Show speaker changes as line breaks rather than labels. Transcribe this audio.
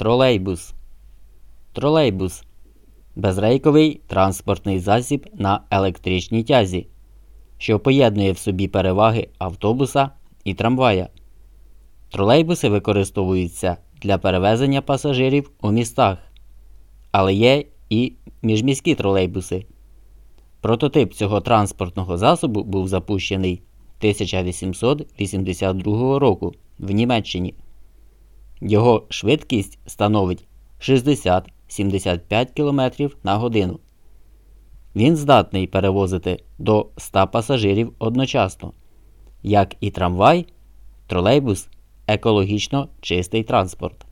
Тролейбус. Тролейбус безрейковий транспортний засіб на електричній тязі, що поєднує в собі переваги автобуса і трамвая. Тролейбуси використовуються для перевезення пасажирів у містах, але є і міжміські тролейбуси. Прототип цього транспортного засобу був запущений 1882 року в Німеччині. Його швидкість становить 60-75 км на годину. Він здатний перевозити до 100 пасажирів одночасно. Як і трамвай, тролейбус екологічно чистий транспорт.